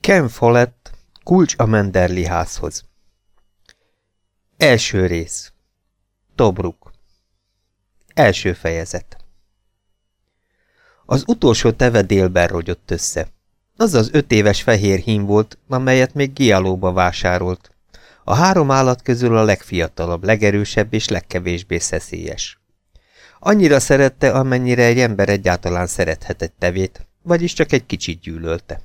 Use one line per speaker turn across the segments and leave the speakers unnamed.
Ken Follett, kulcs a Menderli házhoz. Első rész. Tobruk. Első fejezet. Az utolsó teve délben rogyott össze. Az az öt éves fehér hím volt, amelyet még Gialóba vásárolt. A három állat közül a legfiatalabb, legerősebb és legkevésbé szeszélyes. Annyira szerette, amennyire egy ember egyáltalán szerethetett tevét, vagyis csak egy kicsit gyűlölte.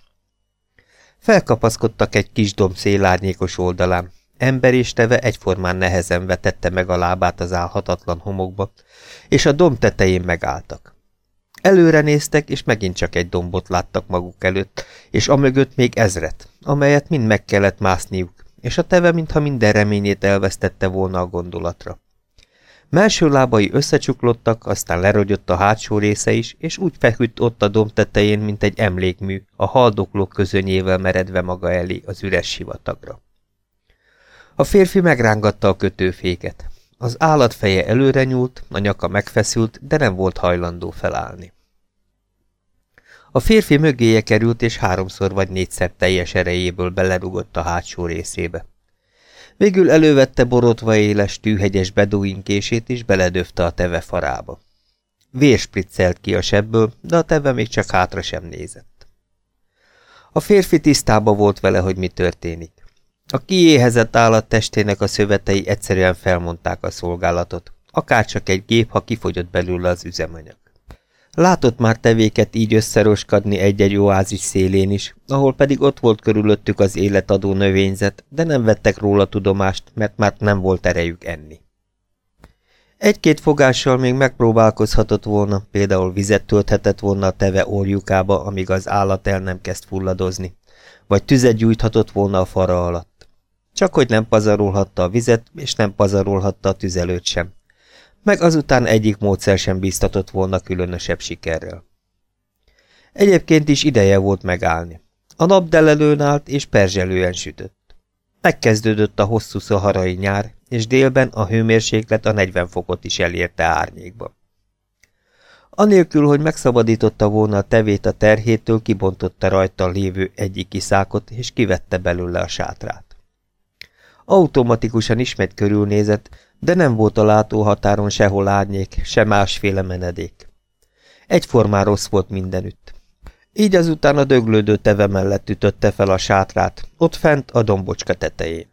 Felkapaszkodtak egy kis domb szélárnyékos oldalán. Ember és teve egyformán nehezen vetette meg a lábát az állhatatlan homokba, és a domb tetején megálltak. Előre néztek, és megint csak egy dombot láttak maguk előtt, és amögött még ezret, amelyet mind meg kellett mászniuk, és a teve mintha minden reményét elvesztette volna a gondolatra. Melső lábai összecsuklottak, aztán lerogyott a hátsó része is, és úgy feküdt ott a domb tetején, mint egy emlékmű, a haldoklók közönyével meredve maga elé az üres sivatagra. A férfi megrángatta a kötőféket. Az állat feje előre nyúlt, a nyaka megfeszült, de nem volt hajlandó felállni. A férfi mögéje került, és háromszor vagy négyszer teljes erejéből belerugott a hátsó részébe. Végül elővette borotva éles, tűhegyes beduinkését, és beledöfte a teve farába. Vér ki a sebből, de a teve még csak hátra sem nézett. A férfi tisztába volt vele, hogy mi történik. A kiéhezett állat testének a szövetei egyszerűen felmondták a szolgálatot, akárcsak egy gép, ha kifogyott belőle az üzemanyag. Látott már tevéket így összeroskadni egy-egy oázis szélén is, ahol pedig ott volt körülöttük az életadó növényzet, de nem vettek róla tudomást, mert már nem volt erejük enni. Egy-két fogással még megpróbálkozhatott volna, például vizet tölthetett volna a teve orjukába, amíg az állat el nem kezd fulladozni, vagy tüzet gyújthatott volna a fara alatt. Csak hogy nem pazarolhatta a vizet, és nem pazarolhatta a tüzelőt sem meg azután egyik módszer sem biztatott volna különösebb sikerrel. Egyébként is ideje volt megállni. A nap delelőn állt és perzselően sütött. Megkezdődött a hosszú szaharai nyár, és délben a hőmérséklet a 40 fokot is elérte árnyékba. Anélkül, hogy megszabadította volna a tevét a terhétől, kibontotta rajta lévő egyik kiszákot, és kivette belőle a sátrát. Automatikusan ismét körülnézett, de nem volt a látóhatáron sehol árnyék, se másféle menedék. Egyformán rossz volt mindenütt. Így azután a döglődő teve mellett ütötte fel a sátrát, ott fent a dombocska tetején.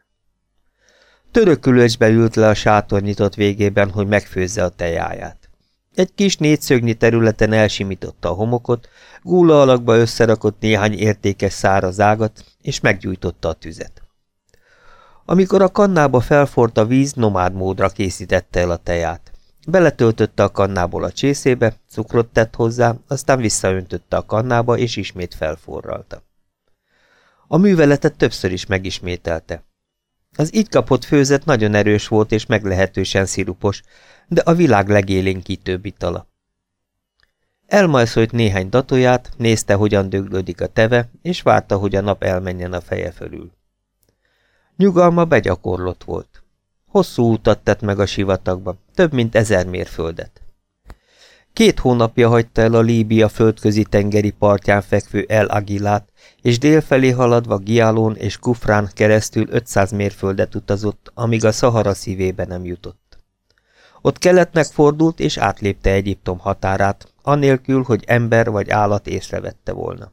Törökülősbe ült le a sátor nyitott végében, hogy megfőzze a tejáját. Egy kis négyszögnyi területen elsimította a homokot, gúla alakba összerakott néhány értékes száraz ágat, és meggyújtotta a tüzet. Amikor a kannába felfort a víz, nomád módra készítette el a teját. Beletöltötte a kannából a csészébe, cukrot tett hozzá, aztán visszaöntötte a kannába, és ismét felforralta. A műveletet többször is megismételte. Az így kapott főzet nagyon erős volt és meglehetősen szirupos, de a világ legélénkítőbb itala. Elmajszolt néhány datóját, nézte, hogyan döglődik a teve, és várta, hogy a nap elmenjen a feje fölül. Nyugalma begyakorlott volt. Hosszú utat tett meg a sivatagba, több mint ezer mérföldet. Két hónapja hagyta el a Líbia földközi tengeri partján fekvő El Agilát, és délfelé haladva Gialón és Kufrán keresztül 500 mérföldet utazott, amíg a Szahara szívébe nem jutott. Ott keletnek fordult és átlépte Egyiptom határát, anélkül, hogy ember vagy állat észrevette volna.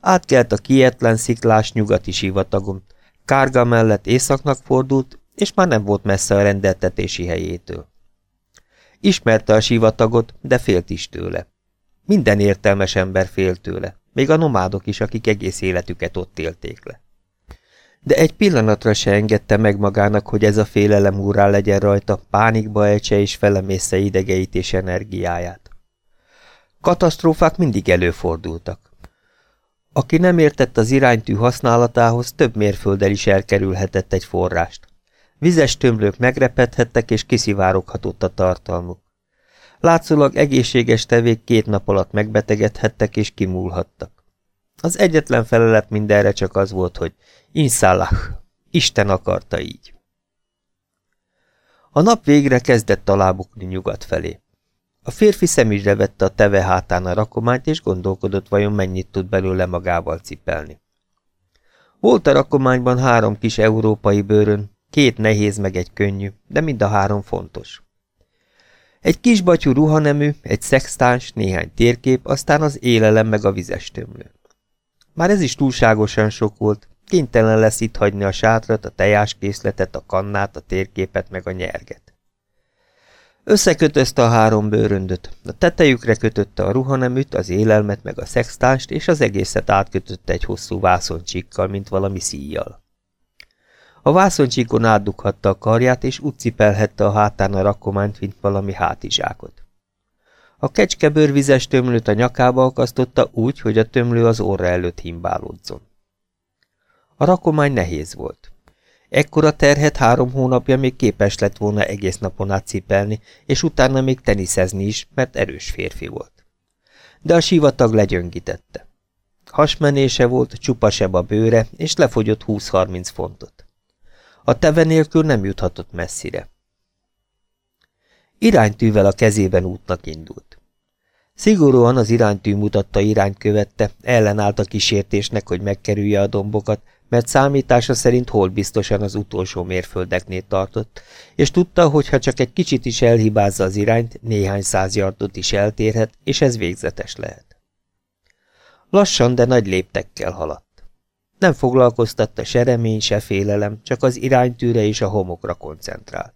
Átkelt a kietlen sziklás nyugati sivatagon, Kárga mellett északnak fordult, és már nem volt messze a rendeltetési helyétől. Ismerte a sivatagot, de félt is tőle. Minden értelmes ember fél tőle, még a nomádok is, akik egész életüket ott élték le. De egy pillanatra se engedte meg magának, hogy ez a félelem úrá legyen rajta, pánikba ejtse és felemésze idegeit és energiáját. Katasztrófák mindig előfordultak. Aki nem értett az iránytű használatához, több mérfölddel is elkerülhetett egy forrást. Vizes tömlők megrepedhettek és kiszivároghatott a tartalmuk. Látszólag egészséges tevék két nap alatt megbetegedhettek és kimúlhattak. Az egyetlen felelet mindenre csak az volt, hogy Inszállach, Isten akarta így. A nap végre kezdett találbukni nyugat felé. A férfi szemügyre vette a teve hátán a rakományt, és gondolkodott, vajon mennyit tud belőle magával cipelni. Volt a rakományban három kis európai bőrön, két nehéz meg egy könnyű, de mind a három fontos. Egy kis batyú ruhanemű, egy szextáns, néhány térkép, aztán az élelem meg a vizes tömlő. Már ez is túlságosan sok volt, kénytelen lesz itt hagyni a sátrat, a tejáskészletet, a kannát, a térképet meg a nyerget. Összekötözte a három bőröndöt, a tetejükre kötötte a ruhaneműt, az élelmet meg a szextánst, és az egészet átkötötte egy hosszú vászoncsíkkal, mint valami szíjjal. A vászoncsíkon átdughatta a karját, és úgy cipelhette a hátán a rakományt, mint valami hátizsákot. A kecskebőr vizes tömlőt a nyakába akasztotta úgy, hogy a tömlő az orra előtt himbálódzon. A rakomány nehéz volt. Ekkora terhet három hónapja még képes lett volna egész napon átcipelni, és utána még teniszezni is, mert erős férfi volt. De a sivatag legyöngítette. Hasmenése volt, csupa seb a bőre, és lefogyott 20-30 fontot. A teve nélkül nem juthatott messzire. Iránytűvel a kezében útnak indult. Szigorúan az iránytű mutatta irányt követte, ellenállt a kísértésnek, hogy megkerülje a dombokat, mert számítása szerint hol biztosan az utolsó mérföldeknél tartott, és tudta, hogy ha csak egy kicsit is elhibázza az irányt, néhány száz yardot is eltérhet, és ez végzetes lehet. Lassan, de nagy léptekkel haladt. Nem foglalkoztatta se remény, se félelem, csak az iránytűre és a homokra koncentrált.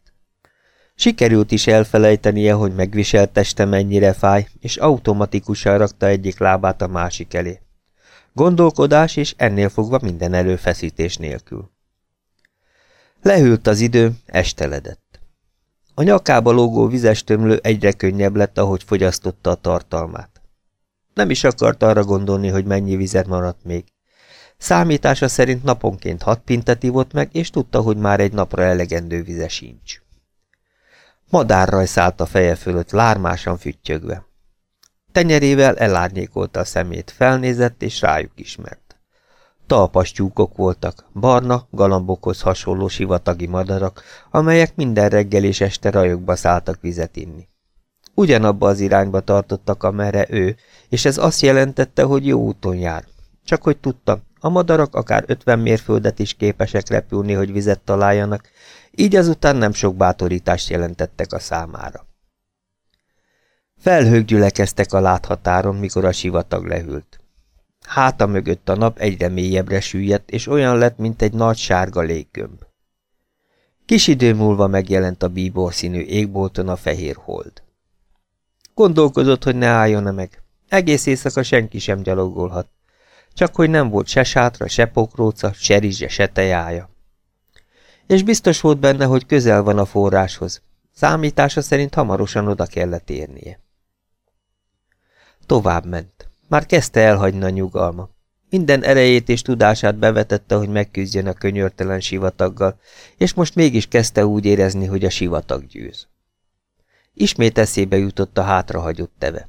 Sikerült is elfelejtenie, hogy megviselt teste mennyire fáj, és automatikusan rakta egyik lábát a másik elé. Gondolkodás és ennél fogva minden előfeszítés nélkül. Lehűlt az idő, esteledett. A nyakába lógó vizes tömlő egyre könnyebb lett, ahogy fogyasztotta a tartalmát. Nem is akart arra gondolni, hogy mennyi vizet maradt még. Számítása szerint naponként hat pintet ivott meg, és tudta, hogy már egy napra elegendő vize sincs. Madárraj szállt a feje fölött, lármásan füttyögve. Tenyerével elárnyékolta a szemét, felnézett és rájuk ismert. Talpas tyúkok voltak, barna, galambokhoz hasonló sivatagi madarak, amelyek minden reggel és este rajokba szálltak vizet inni. Ugyanabba az irányba tartottak, amerre ő, és ez azt jelentette, hogy jó úton jár. Csak hogy tudta, a madarak akár ötven mérföldet is képesek repülni, hogy vizet találjanak, így azután nem sok bátorítást jelentettek a számára. Felhők gyülekeztek a láthatáron, mikor a sivatag lehűlt. Háta mögött a nap egyre mélyebbre süllyedt, és olyan lett, mint egy nagy sárga léggömb. Kis idő múlva megjelent a bíbor színű égbolton a fehér hold. Gondolkozott, hogy ne álljon-e meg. Egész éjszaka senki sem gyalogolhat. Csak hogy nem volt se sátra, se pokróca, se rizse, se tejája. És biztos volt benne, hogy közel van a forráshoz. Számítása szerint hamarosan oda kellett érnie. Tovább ment. Már kezdte elhagyni a nyugalma. Minden erejét és tudását bevetette, hogy megküzdjön a könyörtelen sivataggal, és most mégis kezdte úgy érezni, hogy a sivatag győz. Ismét eszébe jutott a hátrahagyott teve.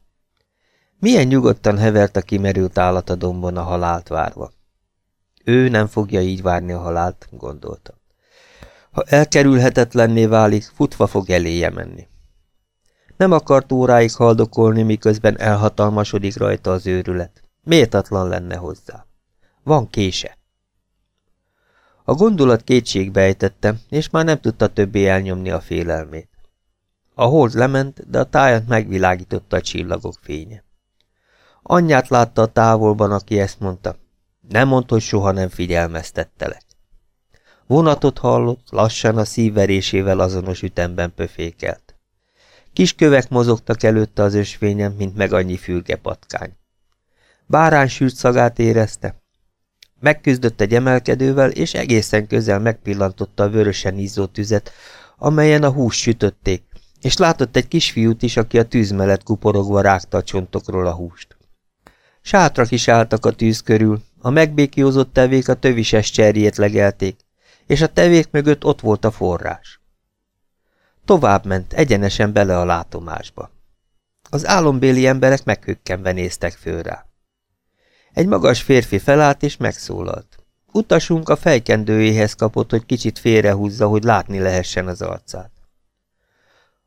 Milyen nyugodtan hevert a kimerült állat a dombon a halált várva. Ő nem fogja így várni a halált, gondolta. Ha elkerülhetetlenné válik, futva fog eléje menni. Nem akart óráig haldokolni, miközben elhatalmasodik rajta az őrület. Méltatlan lenne hozzá. Van kése. A gondolat kétségbe ejtette, és már nem tudta többé elnyomni a félelmét. A hold lement, de a tájat megvilágította a csillagok fénye. Anyját látta a távolban, aki ezt mondta. Nem mondd, hogy soha nem figyelmeztettelek. Vonatot hallott, lassan a szívverésével azonos ütemben pöfékelt. Kis kövek mozogtak előtte az ösvényen, mint meg annyi fürge patkány. Bárány sűrt szagát érezte. Megküzdött egy emelkedővel, és egészen közel megpillantotta a vörösen izzó tüzet, amelyen a hús sütötték, és látott egy kisfiút is, aki a tűz mellett kuporogva rágta a csontokról a húst. Sátrak is álltak a tűz körül, a megbékiózott tevék a tövises cserjét legelték, és a tevék mögött ott volt a forrás. Tovább ment, egyenesen bele a látomásba. Az álombéli emberek meghökkenve néztek föl rá. Egy magas férfi felállt és megszólalt. Utasunk a fejkendőjéhez kapott, hogy kicsit félrehúzza, hogy látni lehessen az arcát.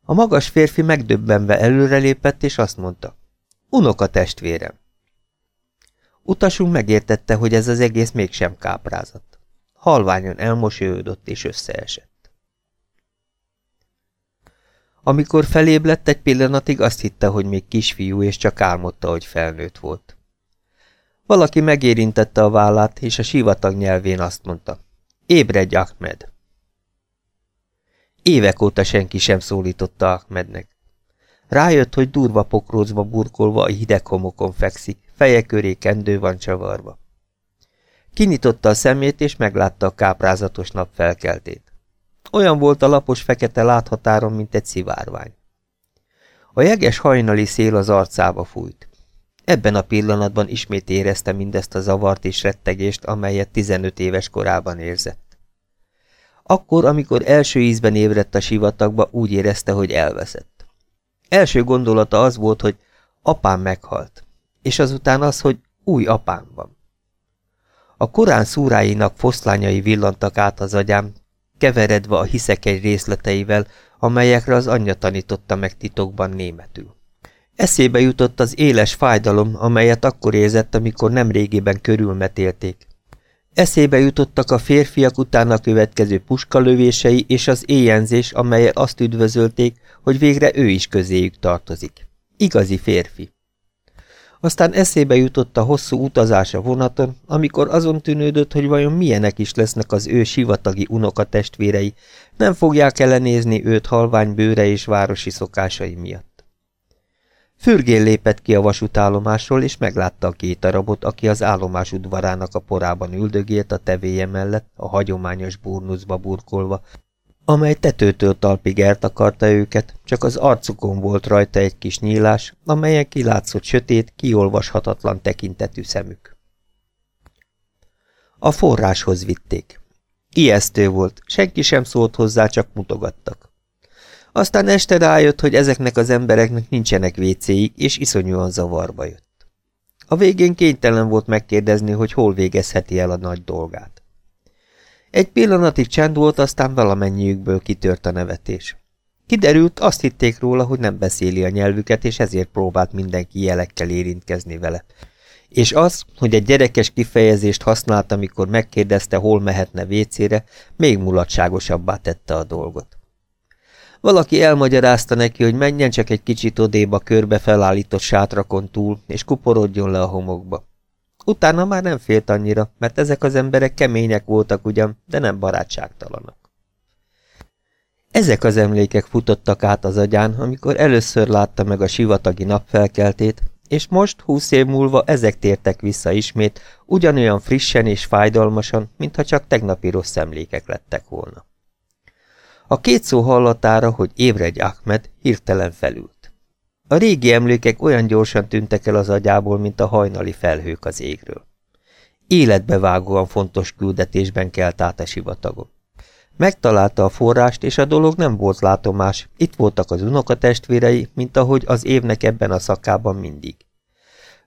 A magas férfi megdöbbenve előrelépett, és azt mondta. Unoka testvérem. Utasunk megértette, hogy ez az egész mégsem káprázat. Halványon elmosolyodott és összeesett. Amikor felébredt egy pillanatig, azt hitte, hogy még kisfiú, és csak álmodta, hogy felnőtt volt. Valaki megérintette a vállát, és a sivatag nyelvén azt mondta. Ébredj, Ahmed! Évek óta senki sem szólította Ahmednek. Rájött, hogy durva pokrócba burkolva a hideg homokon fekszik, feje köré kendő van csavarva. Kinyitotta a szemét, és meglátta a káprázatos nap felkeltét. Olyan volt a lapos fekete láthatáron, mint egy szivárvány. A jeges hajnali szél az arcába fújt. Ebben a pillanatban ismét érezte mindezt a zavart és rettegést, amelyet 15 éves korában érzett. Akkor, amikor első ízben ébredt a sivatagba, úgy érezte, hogy elveszett. Első gondolata az volt, hogy apám meghalt, és azután az, hogy új apám van. A korán szúráinak foszlányai villantak át az agyám, keveredve a hiszek egy részleteivel, amelyekre az anyja tanította meg titokban németül. Eszébe jutott az éles fájdalom, amelyet akkor érzett, amikor nem régében körülmetélték. Eszébe jutottak a férfiak utána következő puskalövései és az éjjenzés, amelyel azt üdvözölték, hogy végre ő is közéjük tartozik. Igazi férfi. Aztán eszébe jutott a hosszú utazás a vonaton, amikor azon tűnődött, hogy vajon milyenek is lesznek az ő sivatagi unokatestvérei, nem fogják ellenézni őt halvány bőre és városi szokásai miatt. Fürgén lépett ki a vasútállomásról, és meglátta a két arabot, aki az állomás udvarának a porában üldögélt a tevéje mellett, a hagyományos burnuszba burkolva, amely tetőtől talpig eltakarta őket, csak az arcukon volt rajta egy kis nyílás, amelyen kilátszott sötét, kiolvashatatlan tekintetű szemük. A forráshoz vitték. Ijesztő volt, senki sem szólt hozzá, csak mutogattak. Aztán este rájött, hogy ezeknek az embereknek nincsenek vécéik, és iszonyúan zavarba jött. A végén kénytelen volt megkérdezni, hogy hol végezheti el a nagy dolgát. Egy pillanatig csend volt, aztán valamennyiükből kitört a nevetés. Kiderült, azt hitték róla, hogy nem beszéli a nyelvüket, és ezért próbált mindenki jelekkel érintkezni vele. És az, hogy egy gyerekes kifejezést használt, amikor megkérdezte, hol mehetne vécére, még mulatságosabbá tette a dolgot. Valaki elmagyarázta neki, hogy menjen csak egy kicsit odébb a körbe felállított sátrakon túl, és kuporodjon le a homokba. Utána már nem félt annyira, mert ezek az emberek kemények voltak ugyan, de nem barátságtalanak. Ezek az emlékek futottak át az agyán, amikor először látta meg a sivatagi napfelkeltét, és most, húsz év múlva ezek tértek vissza ismét, ugyanolyan frissen és fájdalmasan, mintha csak tegnapi rossz emlékek lettek volna. A két szó hallatára, hogy ébredj Ahmed, hirtelen felült. A régi emlékek olyan gyorsan tűntek el az agyából, mint a hajnali felhők az égről. Életbevágóan fontos küldetésben kelt át a sivatagon. Megtalálta a forrást, és a dolog nem volt látomás, itt voltak az unokatestvérei, mint ahogy az évnek ebben a szakában mindig.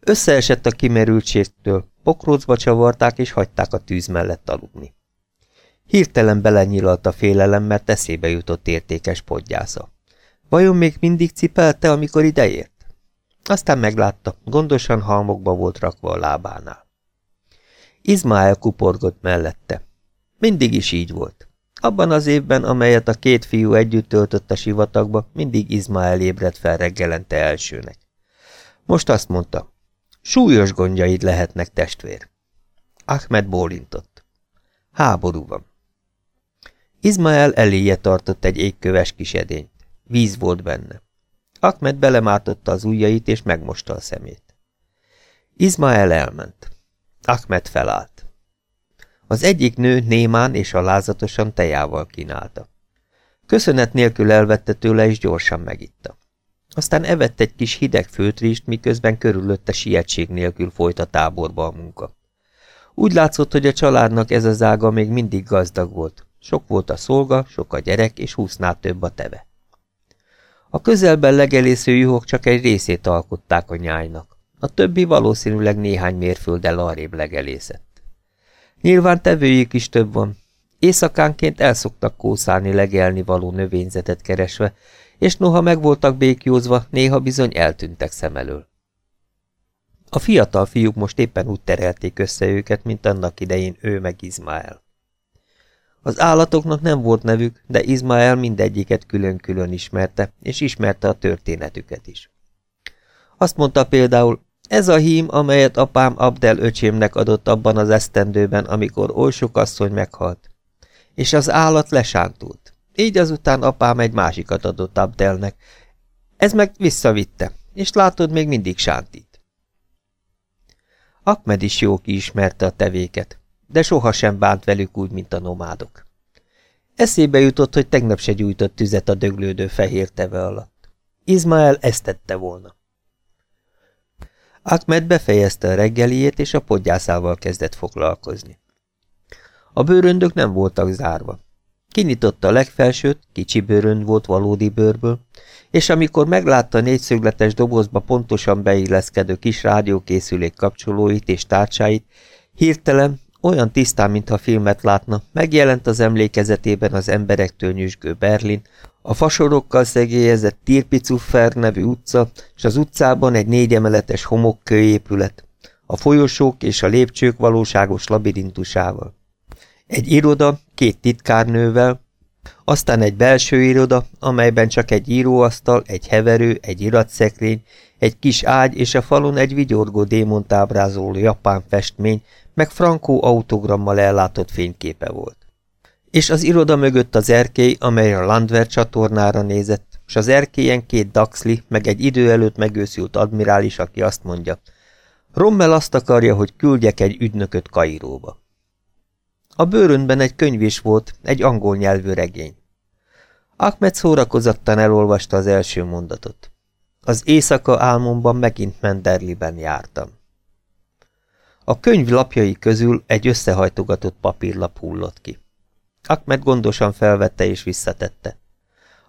Összeesett a kimerültségtől, pokrócba csavarták és hagyták a tűz mellett aludni. Hirtelen belenyilalt a félelem, mert eszébe jutott értékes podgyásza. Vajon még mindig cipelte, amikor ideért? Aztán meglátta, gondosan halmokba volt rakva a lábánál. Izmael kuporgott mellette. Mindig is így volt. Abban az évben, amelyet a két fiú együtt töltött a sivatagba, mindig Izmael ébredt fel reggelente elsőnek. Most azt mondta, súlyos gondjaid lehetnek, testvér. Ahmed bólintott. Háború van. Izmael eléje tartott egy égköves kis edényt. Víz volt benne. Ahmed belemártotta az ujjait, és megmosta a szemét. Izmael elment. Ahmed felállt. Az egyik nő némán és alázatosan tejával kínálta. Köszönet nélkül elvette tőle, és gyorsan megitta. Aztán evett egy kis hideg főtrist, miközben körülötte sietség nélkül folyt a táborba a munka. Úgy látszott, hogy a családnak ez az ága még mindig gazdag volt, sok volt a szolga, sok a gyerek, és húsznál több a teve. A közelben legelésző juhok csak egy részét alkották a nyájnak. A többi valószínűleg néhány mérfölddel arrébb legelészett. Nyilván tevőjük is több van. Éjszakánként elszoktak kószálni legelni való növényzetet keresve, és noha meg voltak békjózva, néha bizony eltűntek szem elől. A fiatal fiúk most éppen úgy terelték össze őket, mint annak idején ő meg Izmael. Az állatoknak nem volt nevük, de Izmael mindegyiket külön-külön ismerte, és ismerte a történetüket is. Azt mondta például, ez a hím, amelyet apám Abdel öcsémnek adott abban az esztendőben, amikor oly sok asszony meghalt. És az állat lesántult. Így azután apám egy másikat adott Abdelnek. Ez meg visszavitte, és látod, még mindig sántít. Akmed is jó kiismerte a tevéket, de sohasem bánt velük úgy, mint a nomádok. Eszébe jutott, hogy tegnap se gyújtott tüzet a döglődő fehér teve alatt. Izmael ezt tette volna. Ahmed befejezte a reggeliét, és a podgyászával kezdett foglalkozni. A bőröndök nem voltak zárva. Kinyitotta a legfelsőt, kicsi bőrönd volt valódi bőrből, és amikor meglátta négyszögletes dobozba pontosan beilleszkedő kis rádiókészülék kapcsolóit és tárcsáit, hirtelen, olyan tisztán, mintha filmet látna, megjelent az emlékezetében az emberektől nyüzsgő Berlin, a fasorokkal szegélyezett Tirpicuffer nevű utca, és az utcában egy négyemeletes homokkőépület, a folyosók és a lépcsők valóságos labirintusával. Egy iroda, két titkárnővel, aztán egy belső iroda, amelyben csak egy íróasztal, egy heverő, egy iratszekrény, egy kis ágy és a falon egy vigyorgó démont ábrázoló japán festmény, meg frankó autogrammal ellátott fényképe volt. És az iroda mögött az erkély, amely a Landwehr csatornára nézett, és az erkélyen két Daxli, meg egy idő előtt megőszült admirális, aki azt mondja, Rommel azt akarja, hogy küldjek egy ügynököt Kairóba. A bőrönben egy könyv is volt, egy angol nyelvű regény. Ahmed szórakozottan elolvasta az első mondatot. Az éjszaka álmomban megint Menderliben jártam. A könyv lapjai közül egy összehajtogatott papírlap hullott ki. Ahmed gondosan felvette és visszatette.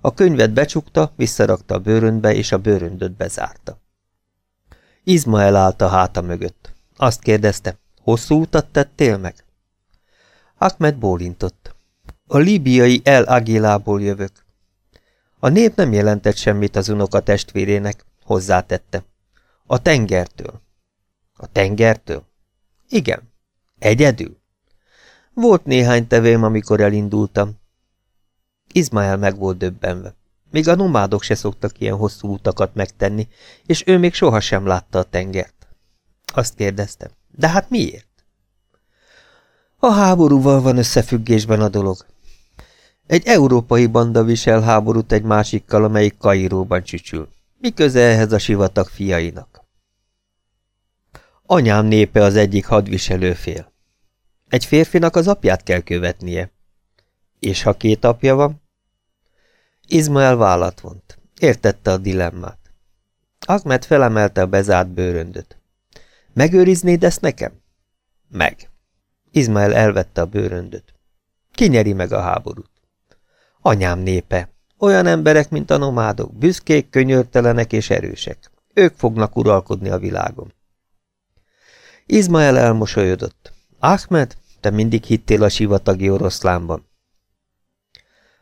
A könyvet becsukta, visszarakta a bőröndbe, és a bőröndöt bezárta. Izmael állt a háta mögött. Azt kérdezte, hosszú utat tettél meg? Ahmed bólintott. A líbiai El Agilából jövök. A nép nem jelentett semmit az unoka testvérének, hozzátette. A tengertől. A tengertől? Igen. Egyedül? Volt néhány tevém, amikor elindultam. Izmael meg volt döbbenve. Még a nomádok se szoktak ilyen hosszú utakat megtenni, és ő még sohasem látta a tengert. Azt kérdeztem, de hát miért? A háborúval van összefüggésben a dolog. Egy európai banda visel háborút egy másikkal, amelyik Kairóban csücsül. Mi köze ehhez a sivatag fiainak? Anyám népe az egyik hadviselő fél. Egy férfinak az apját kell követnie. És ha két apja van? Izmael vállat vont. Értette a dilemmát. Ahmed felemelte a bezárt bőröndöt. Megőriznéd ezt nekem? Meg. Izmael elvette a bőröndöt. Ki nyeri meg a háborút? Anyám népe. Olyan emberek, mint a nomádok, büszkék, könyörtelenek és erősek. Ők fognak uralkodni a világon. Izmael elmosolyodott. Ahmed, te mindig hittél a sivatagi oroszlánban.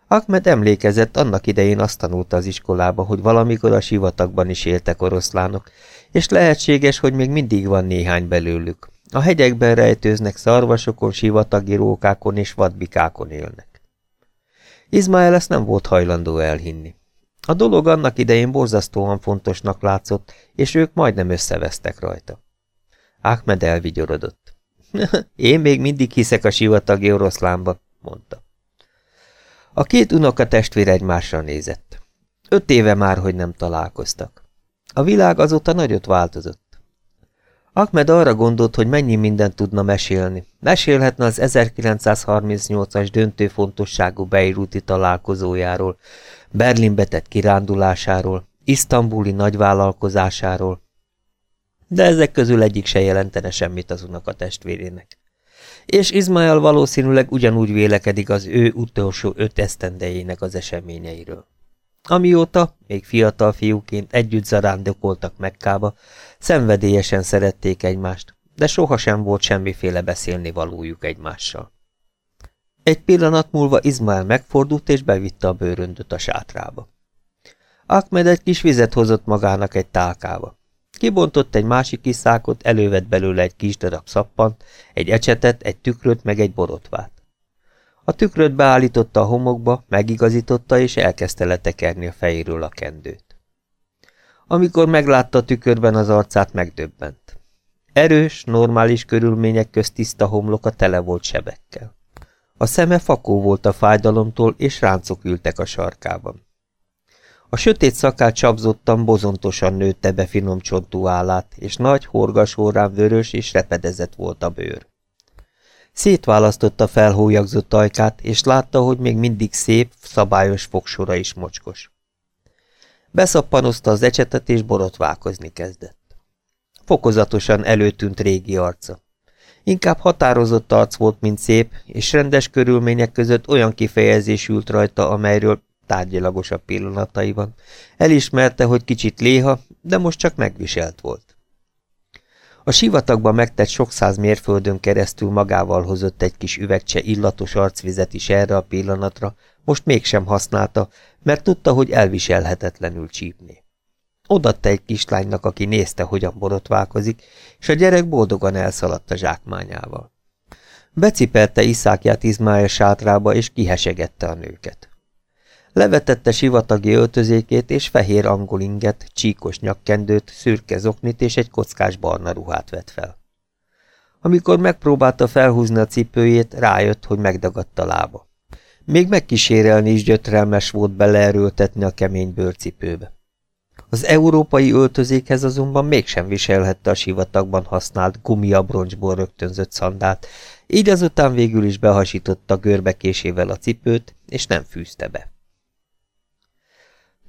Ahmed emlékezett, annak idején azt tanulta az iskolába, hogy valamikor a sivatagban is éltek oroszlánok, és lehetséges, hogy még mindig van néhány belőlük. A hegyekben rejtőznek szarvasokon, sivatagi rókákon és vadbikákon élnek. Izmael ezt nem volt hajlandó elhinni. A dolog annak idején borzasztóan fontosnak látszott, és ők majdnem összevesztek rajta. Ahmed elvigyorodott. Én még mindig hiszek a sivatagi oroszlánba, mondta. A két unoka testvér egymásra nézett. Öt éve már, hogy nem találkoztak. A világ azóta nagyot változott. Ahmed arra gondolt, hogy mennyi mindent tudna mesélni. Mesélhetne az 1938-as döntő fontosságú Beiruti találkozójáról, Berlinbe tett kirándulásáról, isztambuli nagyvállalkozásáról, de ezek közül egyik se jelentene semmit az unoka testvérének. És Izmael valószínűleg ugyanúgy vélekedik az ő utolsó öt esztendejének az eseményeiről. Amióta, még fiatal fiúként együtt zarándokoltak Mekkába, szenvedélyesen szerették egymást, de sohasem volt semmiféle beszélni valójuk egymással. Egy pillanat múlva Izmael megfordult és bevitte a bőröndöt a sátrába. Ahmed egy kis vizet hozott magának egy tálkába. Kibontott egy másik kiszákot, elővett belőle egy kis darab szappant, egy ecsetet, egy tükröt, meg egy borotvát. A tükröt beállította a homokba, megigazította, és elkezdte letekerni a fejéről a kendőt. Amikor meglátta a tükörben az arcát, megdöbbent. Erős, normális körülmények közt tiszta homloka tele volt sebekkel. A szeme fakó volt a fájdalomtól, és ráncok ültek a sarkában. A sötét szakát csapzottan, bozontosan nőtte be finom csontú állát, és nagy, horgas orrán vörös és repedezett volt a bőr. Szétválasztotta felhólyagzott ajkát, és látta, hogy még mindig szép, szabályos fogsora is mocskos. Beszappanozta az ecsetet, és borotválkozni kezdett. Fokozatosan előtűnt régi arca. Inkább határozott arc volt, mint szép, és rendes körülmények között olyan kifejezés ült rajta, amelyről tárgyilagosabb pillanataiban. Elismerte, hogy kicsit léha, de most csak megviselt volt. A sivatagban megtett sok száz mérföldön keresztül magával hozott egy kis üvegcse illatos arcvizet is erre a pillanatra, most mégsem használta, mert tudta, hogy elviselhetetlenül csípni. Odatta egy kislánynak, aki nézte, hogyan borotválkozik, és a gyerek boldogan elszaladt a zsákmányával. Becipelte iszákját Izmáel sátrába, és kihesegette a nőket. Levetette sivatagi öltözékét és fehér angolinget, csíkos nyakkendőt, szürke zoknit és egy kockás barna ruhát vett fel. Amikor megpróbálta felhúzni a cipőjét, rájött, hogy megdagadt a lába. Még megkísérelni is gyötrelmes volt beleerőltetni a kemény bőrcipőbe. Az európai öltözékhez azonban mégsem viselhette a sivatagban használt gumiabroncsból rögtönzött szandát, így azután végül is behasította görbekésével a cipőt, és nem fűzte be.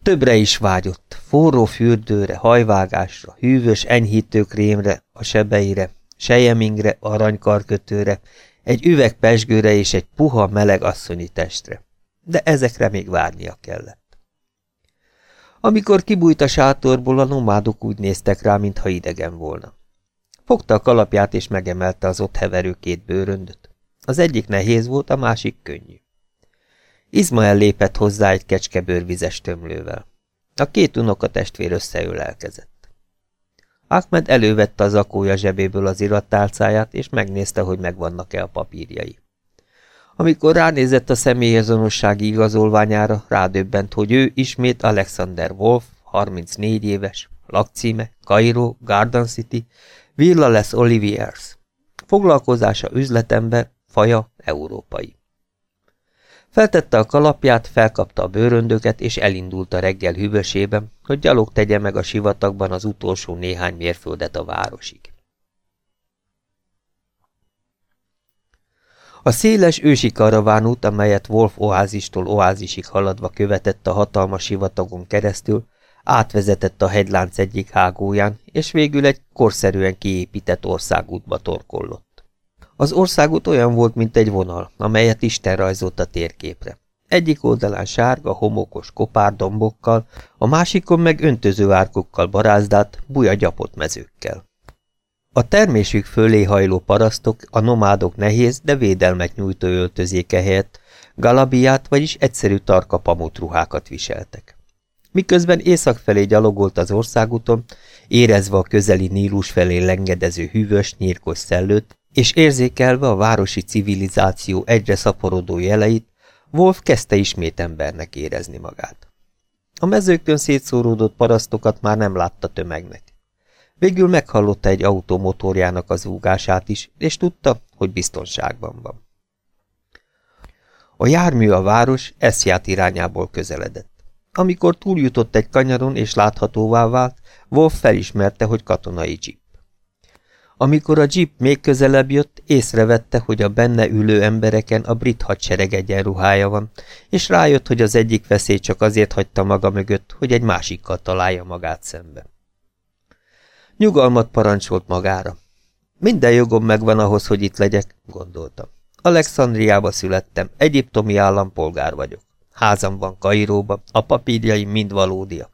Többre is vágyott, forró fürdőre, hajvágásra, hűvös enyhítőkrémre, a sebeire, sejemingre, aranykarkötőre, egy üveg pesgőre és egy puha, meleg asszonyi testre. De ezekre még várnia kellett. Amikor kibújt a sátorból, a nomádok úgy néztek rá, mintha idegen volna. Fogta a kalapját és megemelte az ott heverő két bőröndöt. Az egyik nehéz volt, a másik könnyű. Izmael lépett hozzá egy kecskebőr vizes tömlővel. A két unoka testvér összeölelkezett. Ahmed elővette az akója zsebéből az irattálcáját, és megnézte, hogy megvannak-e a papírjai. Amikor ránézett a személyazonossági igazolványára, rádöbbent, hogy ő ismét Alexander Wolf, 34 éves, lakcíme, Cairo, Garden City, Villa Les Oliviers. Foglalkozása üzletember, faja európai. Feltette a kalapját, felkapta a bőröndöket, és elindult a reggel hűvösében, hogy gyalog tegye meg a sivatagban az utolsó néhány mérföldet a városig. A széles ősi karavánút, amelyet Wolf oázistól oázisig haladva követett a hatalmas sivatagon keresztül, átvezetett a hegylánc egyik hágóján, és végül egy korszerűen kiépített országútba torkollott. Az országút olyan volt, mint egy vonal, amelyet Isten rajzolt a térképre. Egyik oldalán sárga, homokos kopárdombokkal, a másikon meg öntöző árkokkal barázdált, buja gyapott mezőkkel. A termésük fölé hajló parasztok, a nomádok nehéz, de védelmet nyújtó öltözéke helyett galabiát, vagyis egyszerű tarka pamutruhákat viseltek. Miközben észak felé gyalogolt az országúton, érezve a közeli Nílus felé lengedező hűvös, nyírkos szellőt, és érzékelve a városi civilizáció egyre szaporodó jeleit, Wolf kezdte ismét embernek érezni magát. A mezőkön szétszóródott parasztokat már nem látta tömegnek. Végül meghallotta egy autó motorjának az úgását is, és tudta, hogy biztonságban van. A jármű a város Eszját irányából közeledett. Amikor túljutott egy kanyaron és láthatóvá vált, Wolf felismerte, hogy katonai jeep. Amikor a jeep még közelebb jött, észrevette, hogy a benne ülő embereken a brit hadsereg egyenruhája van, és rájött, hogy az egyik veszély csak azért hagyta maga mögött, hogy egy másikkal találja magát szembe. Nyugalmat parancsolt magára. Minden jogom megvan ahhoz, hogy itt legyek, gondolta. Alexandriába születtem, egyiptomi állampolgár vagyok. Házam van Kairóba, a papírjaim mind valódiak.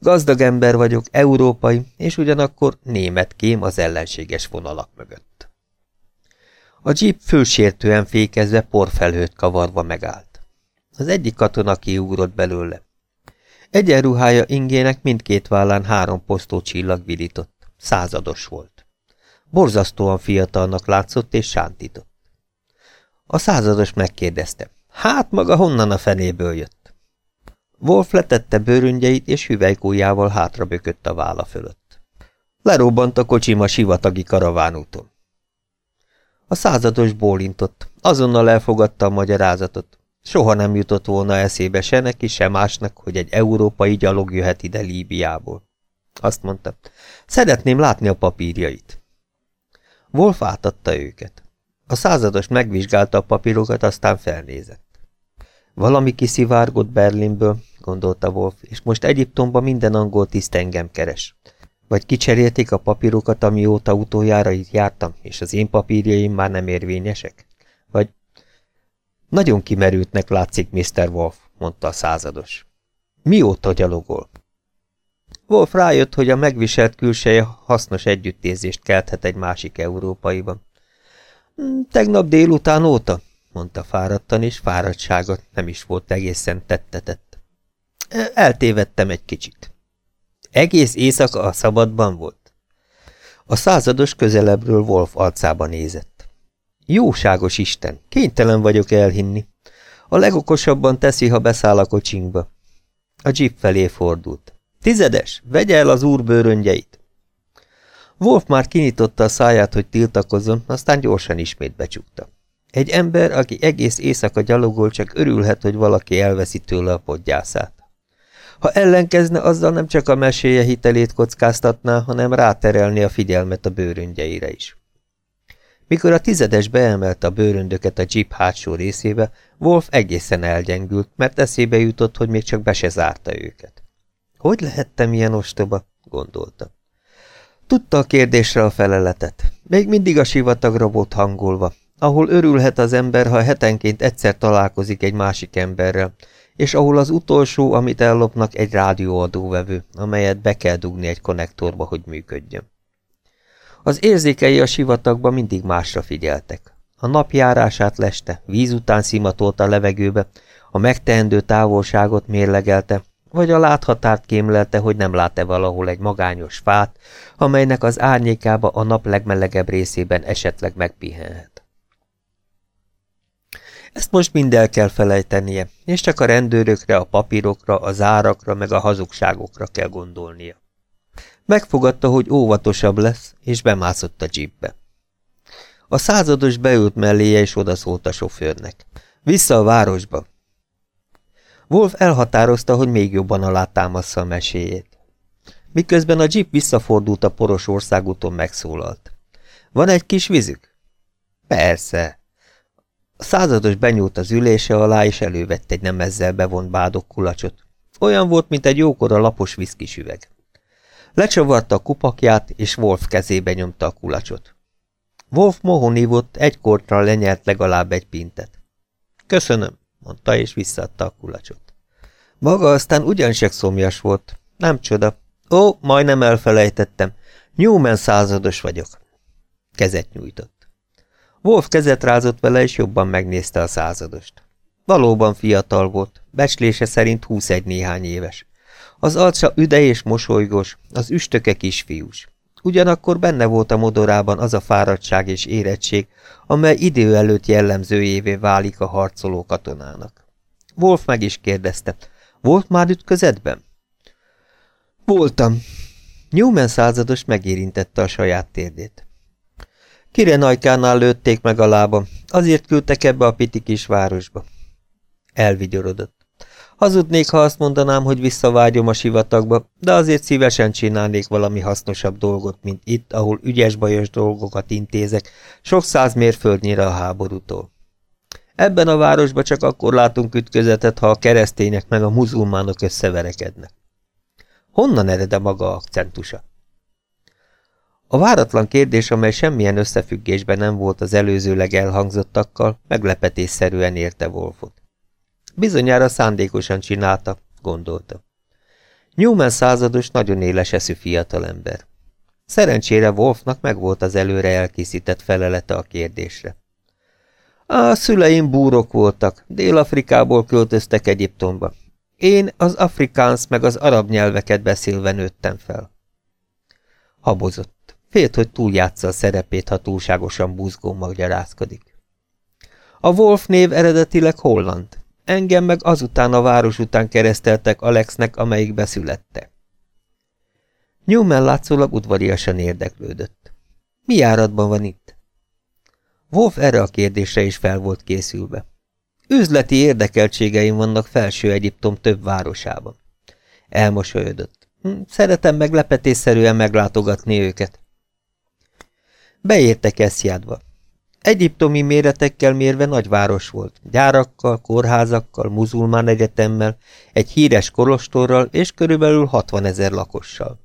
Gazdag ember vagyok, európai, és ugyanakkor német kém az ellenséges vonalak mögött. A jeep fősértően fékezve porfelhőt kavarva megállt. Az egyik katona kiugrott belőle. Egyenruhája ingének mindkét vállán három posztó csillag virított. Százados volt. Borzasztóan fiatalnak látszott és sántított. A százados megkérdezte. Hát maga honnan a fenéből jött? Wolf letette bőröngyeit, és hüvelykújjával hátra bökött a válla fölött. Lerobbant a kocsim a sivatagi karavánúton. A százados bólintott, azonnal elfogadta a magyarázatot. Soha nem jutott volna eszébe se neki, se másnak, hogy egy európai gyalog jöhet ide Líbiából. Azt mondta, szeretném látni a papírjait. Wolf átadta őket. A százados megvizsgálta a papírokat, aztán felnézett. Valami kiszivárgott Berlinből, gondolta Wolf, és most Egyiptomban minden angol tiszt engem keres. Vagy kicserélték a papírokat, amióta utoljára itt jártam, és az én papírjaim már nem érvényesek? Vagy... Nagyon kimerültnek látszik, Mr. Wolf, mondta a százados. Mióta gyalogol? Wolf rájött, hogy a megviselt külseje hasznos együttérzést kelthet egy másik európaiban. Hm, tegnap délután óta, mondta fáradtan, és fáradtságot nem is volt egészen tettetett. Eltévedtem egy kicsit. Egész éjszaka a szabadban volt. A százados közelebbről Wolf arcába nézett. Jóságos Isten, kénytelen vagyok elhinni. A legokosabban teszi, ha beszáll a kocsinkba. A jeep felé fordult. Tizedes, vegye el az úr bőröngyeit. Wolf már kinyitotta a száját, hogy tiltakozzon, aztán gyorsan ismét becsukta. Egy ember, aki egész éjszaka gyalogol, csak örülhet, hogy valaki elveszi tőle a podgyászát. Ha ellenkezne, azzal nem csak a meséje hitelét kockáztatná, hanem ráterelni a figyelmet a bőröngyeire is. Mikor a tizedes beemelte a bőröndöket a jeep hátsó részébe, Wolf egészen elgyengült, mert eszébe jutott, hogy még csak be se zárta őket. Hogy lehettem ilyen ostoba? gondolta. Tudta a kérdésre a feleletet. Még mindig a sivatagra volt hangolva, ahol örülhet az ember, ha hetenként egyszer találkozik egy másik emberrel, és ahol az utolsó, amit ellopnak, egy rádióadóvevő, amelyet be kell dugni egy konnektorba, hogy működjön. Az érzékei a sivatagban mindig másra figyeltek. A napjárását leste, víz után szimatolt a levegőbe, a megtehendő távolságot mérlegelte, vagy a láthatárt kémlelte, hogy nem lát-e valahol egy magányos fát, amelynek az árnyékába a nap legmelegebb részében esetleg megpihenhet. Ezt most mind el kell felejtenie, és csak a rendőrökre, a papírokra, a zárakra, meg a hazugságokra kell gondolnia. Megfogadta, hogy óvatosabb lesz, és bemászott a jeepbe. A százados beült melléje, és odaszólt a sofőrnek. Vissza a városba, Wolf elhatározta, hogy még jobban alátámassza a meséjét. Miközben a jeep visszafordult a poros országúton megszólalt. Van egy kis vízük? Persze. A százados benyúlt az ülése alá, és elővette egy nem ezzel bevont bádok kulacsot. Olyan volt, mint egy jókora lapos viszkis üveg. Lecsavarta a kupakját, és Wolf kezébe nyomta a kulacsot. Wolf mohonívott, egy kortra lenyelt legalább egy pintet. Köszönöm mondta, és visszaadta a kulacsot. Maga aztán ugyancsak szomjas volt. Nem csoda. Ó, majdnem elfelejtettem. Newman százados vagyok. Kezet nyújtott. Wolf kezet rázott vele, és jobban megnézte a századost. Valóban fiatal volt, becslése szerint húszegy néhány éves. Az arca üde és mosolygós, az üstöke kisfiús. Ugyanakkor benne volt a modorában az a fáradtság és érettség, amely idő előtt jellemzőjévé válik a harcoló katonának. Wolf meg is kérdezte, volt már ütközetben? Voltam. Newman százados megérintette a saját térdét. Kirenajkánál lőtték meg a lábam, azért küldtek ebbe a piti kis városba. Elvigyorodott. Hazudnék, ha azt mondanám, hogy visszavágyom a sivatagba, de azért szívesen csinálnék valami hasznosabb dolgot, mint itt, ahol ügyes-bajos dolgokat intézek, sok száz mérföldnyire a háborútól. Ebben a városban csak akkor látunk ütközetet, ha a keresztények meg a muzulmánok összeverekednek. Honnan ered a maga akcentusa? A váratlan kérdés, amely semmilyen összefüggésben nem volt az előzőleg elhangzottakkal, meglepetésszerűen érte Wolfot. Bizonyára szándékosan csinálta, gondolta. Newman százados nagyon éles eszű fiatalember. Szerencsére Wolfnak megvolt az előre elkészített felelete a kérdésre. A szüleim búrok voltak, Dél-Afrikából költöztek Egyiptomba. Én az afrikánsz meg az arab nyelveket beszélve nőttem fel. Habozott. Félt, hogy túljátsza a szerepét, ha túlságosan buzgón magyarázkodik. A Wolf név eredetileg holland. Engem meg azután a város után kereszteltek Alexnek, amelyik születte. Newman látszólag udvariasan érdeklődött. Mi járatban van itt? Wolf erre a kérdésre is fel volt készülve. Üzleti érdekeltségeim vannak felső Egyiptom több városában. Elmosolyodott. Hm, szeretem meglepetésszerűen meglátogatni őket. Beértek Eszjádba. Egyiptomi méretekkel mérve nagyváros volt, gyárakkal, kórházakkal, muzulmán egyetemmel, egy híres kolostorral és körülbelül 60 ezer lakossal.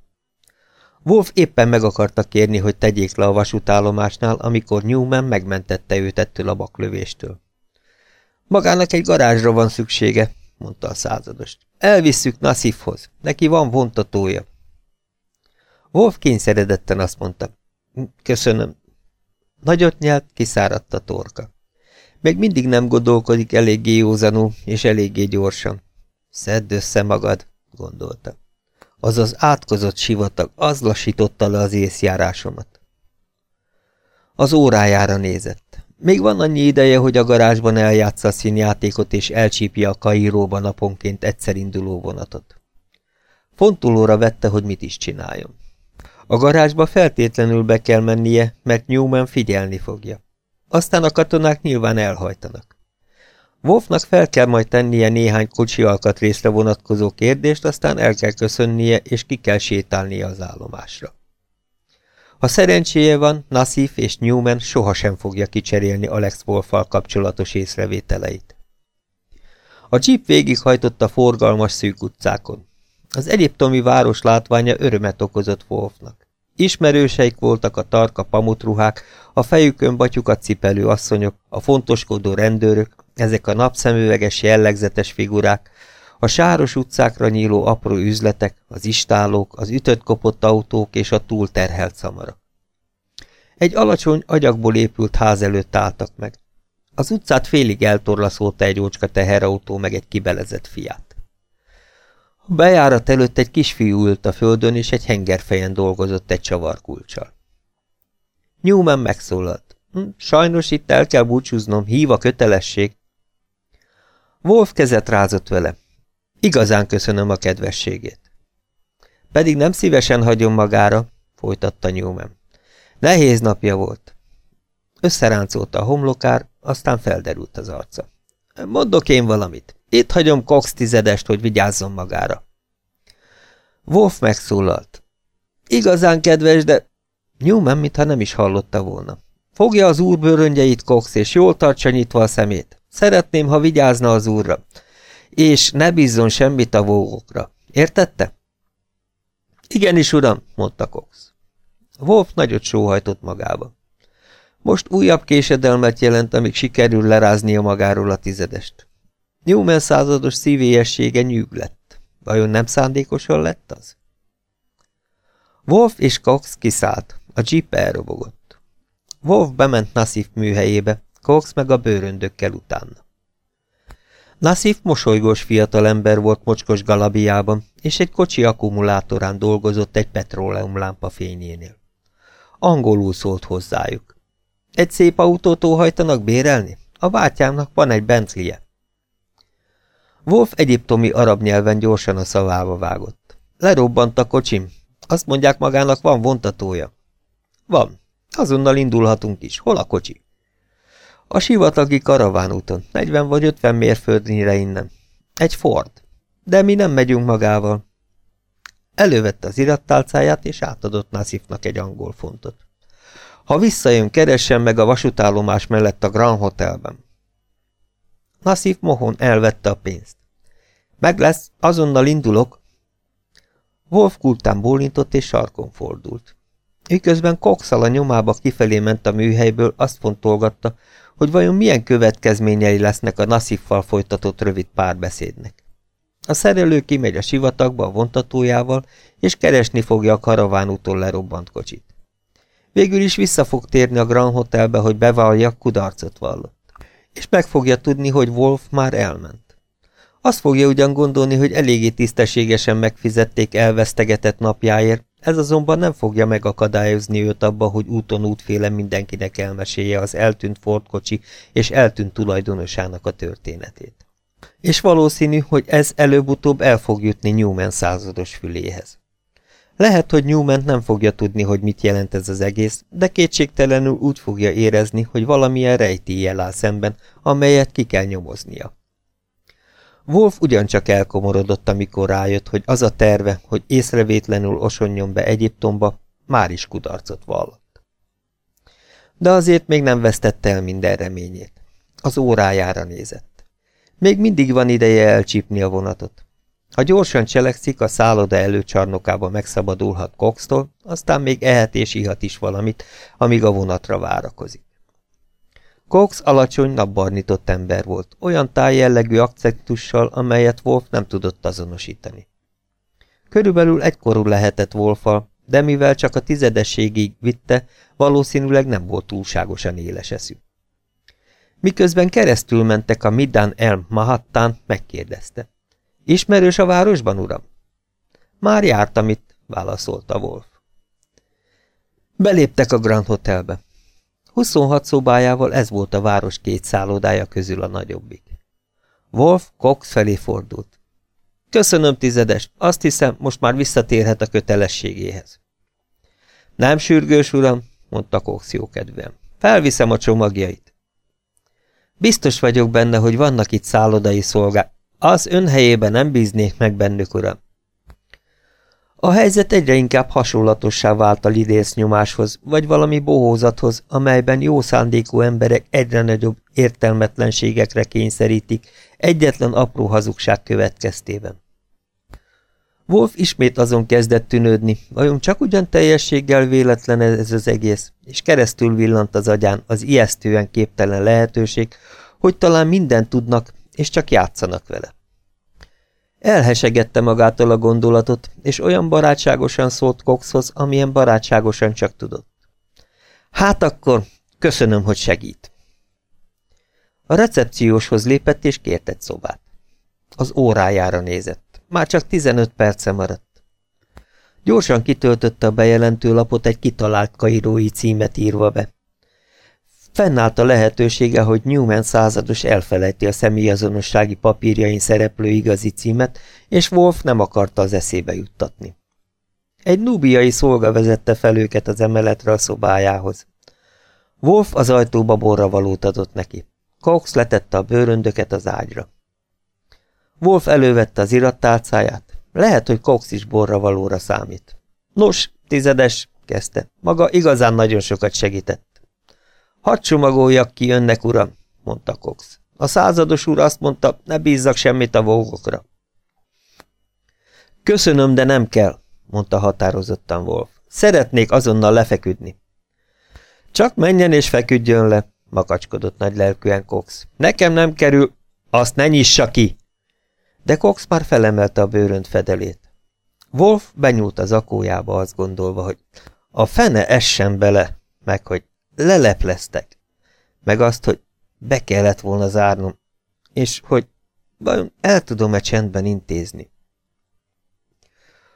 Wolf éppen meg akarta kérni, hogy tegyék le a vasútállomásnál, amikor Newman megmentette őt ettől a baklövéstől. Magának egy garázsra van szüksége, mondta a századost. Elvisszük Nassifhoz, neki van vontatója. Wolf kényszeredetten azt mondta. Köszönöm. Nagyot nyelt, kiszáradt a torka. Még mindig nem gondolkodik eléggé józanul és eléggé gyorsan. Szedd össze magad, gondolta. Az az átkozott sivatag, az lassította le az észjárásomat. Az órájára nézett. Még van annyi ideje, hogy a garázsban eljátsza a színjátékot és elcsípja a Kairóba naponként egyszer induló vonatot. Fontolóra vette, hogy mit is csináljon. A garázsba feltétlenül be kell mennie, mert Newman figyelni fogja. Aztán a katonák nyilván elhajtanak. Wolfnak fel kell majd tennie néhány kocsi alkatrészre vonatkozó kérdést, aztán el kell köszönnie, és ki kell sétálnia az állomásra. Ha szerencséje van, Nassif és Newman sohasem fogja kicserélni Alex Wolffal kapcsolatos észrevételeit. A jeep végighajtott a forgalmas szűk utcákon. Az egyiptomi város látványa örömet okozott Wolfnak. Ismerőseik voltak a tarka pamutruhák, a fejükön batyukat cipelő asszonyok, a fontoskodó rendőrök, ezek a napszemüveges jellegzetes figurák, a sáros utcákra nyíló apró üzletek, az istálók, az ütött-kopott autók és a túlterhelt szamara. Egy alacsony, agyagból épült ház előtt álltak meg. Az utcát félig eltorlaszolta egy ócska teherautó meg egy kibelezett fiát. A bejárat előtt egy kisfiú ült a földön, és egy hengerfejen dolgozott egy csavarkulcsal. Newman megszólalt. Hm, sajnos itt el kell búcsúznom, hív a kötelesség. Wolf kezet rázott vele. Igazán köszönöm a kedvességét. Pedig nem szívesen hagyom magára, folytatta Newman. Nehéz napja volt. Összeráncolta a homlokár, aztán felderült az arca. Mondok én valamit. Itt hagyom Cox tizedest, hogy vigyázzon magára. Wolf megszólalt. Igazán kedves, de... Newman, mintha nem is hallotta volna. Fogja az úr bőröngyeit, Cox, és jól tartsa nyitva a szemét. Szeretném, ha vigyázna az úrra. És ne bízzon semmit a vógokra. Értette? Igenis, uram, mondta Cox. Wolf nagyot sóhajtott magába. Most újabb késedelmet jelent, amíg sikerül leráznia magáról a tizedest. Newman százados szívélyessége nyűg lett. Vajon nem szándékosan lett az? Wolf és Cox kiszállt, a jeep elrobogott. Wolf bement Nassif műhelyébe, Cox meg a bőröndökkel utána. Nassif mosolygós fiatalember volt mocskos galabiában, és egy kocsi akkumulátorán dolgozott egy petróleumlámpa fényénél. Angolul szólt hozzájuk. Egy szép autót óhajtanak bérelni? A bátyámnak van egy Bentley-e. Wolf egyiptomi arab nyelven gyorsan a szavába vágott. Lerobbant a kocsim. Azt mondják magának van vontatója. Van. Azonnal indulhatunk is. Hol a kocsi? A sivatagi karavánúton, 40 vagy 50 mérföldnyire innen. Egy Ford. De mi nem megyünk magával. Elővette az irattálcáját, és átadott Nassifnak egy angol fontot. Ha visszajön, keressen meg a vasútállomás mellett a Grand Hotelben. Nassif mohon elvette a pénzt. Meg lesz, azonnal indulok. Wolf kultán bólintott és sarkon fordult. Miközben Coxal a nyomába kifelé ment a műhelyből, azt fontolgatta, hogy vajon milyen következményei lesznek a Nassiffal folytatott rövid párbeszédnek. A szerelő kimegy a sivatagba a vontatójával, és keresni fogja a karavánútól lerobbant kocsit. Végül is vissza fog térni a Grand Hotelbe, hogy bevallja, kudarcot vallott. És meg fogja tudni, hogy Wolf már elment. Azt fogja ugyan gondolni, hogy eléggé tisztességesen megfizették elvesztegetett napjáért, ez azonban nem fogja megakadályozni őt abba, hogy úton útféle mindenkinek elmesélje az eltűnt Ford és eltűnt tulajdonosának a történetét. És valószínű, hogy ez előbb-utóbb el fog jutni Newman százados füléhez. Lehet, hogy Newman nem fogja tudni, hogy mit jelent ez az egész, de kétségtelenül úgy fogja érezni, hogy valamilyen rejtélyel áll szemben, amelyet ki kell nyomoznia. Wolf ugyancsak elkomorodott, amikor rájött, hogy az a terve, hogy észrevétlenül osonjon be Egyiptomba, már is kudarcot vallott. De azért még nem vesztette el minden reményét. Az órájára nézett. Még mindig van ideje elcsípni a vonatot. Ha gyorsan cselekszik, a szálloda előcsarnokába megszabadulhat Coxtól, aztán még ehet és ihat is valamit, amíg a vonatra várakozik. Cox alacsony, napbarnitott ember volt, olyan tájjellegű akcentussal, amelyet Wolf nem tudott azonosítani. Körülbelül egykorú lehetett Wolfal, de mivel csak a tizedességig vitte, valószínűleg nem volt túlságosan éles eszű. Miközben keresztül mentek a Midan El Mahattán, megkérdezte. Ismerős a városban, uram? Már jártam itt, válaszolta Wolf. Beléptek a Grand Hotelbe. 26 szobájával ez volt a város két szállodája közül a nagyobbik. Wolf Cox felé fordult. Köszönöm, tizedes, azt hiszem, most már visszatérhet a kötelességéhez. Nem sürgős, uram, mondta Cox jókedvűen. Felviszem a csomagjait. Biztos vagyok benne, hogy vannak itt szállodai szolgák. Az ön helyében nem bíznék meg bennük, uram. A helyzet egyre inkább hasonlatossá vált a lidész nyomáshoz, vagy valami bohózathoz, amelyben jó szándékú emberek egyre nagyobb értelmetlenségekre kényszerítik, egyetlen apró hazugság következtében. Wolf ismét azon kezdett tűnődni, vajon csak ugyan teljességgel véletlen ez az egész, és keresztül villant az agyán az ijesztően képtelen lehetőség, hogy talán mindent tudnak, és csak játszanak vele. Elhesegette magától a gondolatot, és olyan barátságosan szólt Coxhoz, amilyen barátságosan csak tudott. Hát akkor köszönöm, hogy segít. A recepcióshoz lépett és kért egy szobát. Az órájára nézett. Már csak 15 perce maradt. Gyorsan kitöltötte a bejelentő lapot egy kitalált kairói címet írva be. Fennállt a lehetősége, hogy Newman százados elfelejti a személyazonossági papírjain szereplő igazi címet, és Wolf nem akarta az eszébe juttatni. Egy nubiai szolga vezette fel őket az emeletre a szobájához. Wolf az ajtóba borra valót adott neki. Cox letette a bőröndöket az ágyra. Wolf elővette az irattálcáját. Lehet, hogy Cox is borra valóra számít. Nos, tizedes, kezdte. Maga igazán nagyon sokat segített. Hadd csomagoljak ki önnek, uram, mondta Cox. A százados úr azt mondta, ne bízzak semmit a vógokra. Köszönöm, de nem kell, mondta határozottan Wolf. Szeretnék azonnal lefeküdni. Csak menjen és feküdjön le, makacskodott nagy lelkűen Cox. Nekem nem kerül, azt ne nyissa ki! De Cox már felemelte a bőrönt fedelét. Wolf benyúlt az akójába azt gondolva, hogy a fene essen bele, meg hogy lelepleztek. Meg azt, hogy be kellett volna zárnom, és hogy vajon el tudom-e csendben intézni.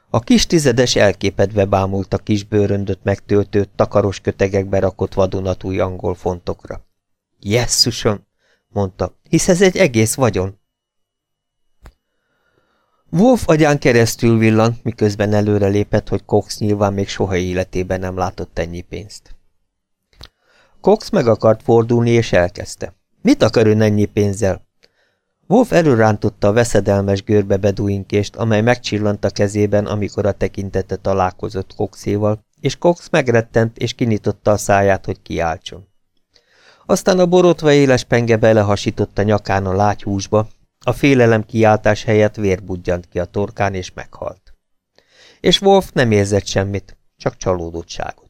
A kis tizedes elképedve bámult a kis bőröndöt megtöltő, takaros kötegekbe rakott vadonatúj angol fontokra. Jesszusom, mondta, hisz ez egy egész vagyon. Wolf agyán keresztül villant, miközben előre lépett, hogy Cox nyilván még soha életében nem látott ennyi pénzt. Cox meg akart fordulni, és elkezdte. Mit akar ön ennyi pénzzel? Wolf előrántotta a veszedelmes görbe beduinkést, amely megcsillant a kezében, amikor a tekintete találkozott Coxéval, és Cox megrettent és kinyitotta a száját, hogy kiáltson. Aztán a borotva éles penge belehasította nyakán a lágy húsba, a félelem kiáltás helyett vér budjant ki a torkán, és meghalt. És Wolf nem érzett semmit, csak csalódottságot.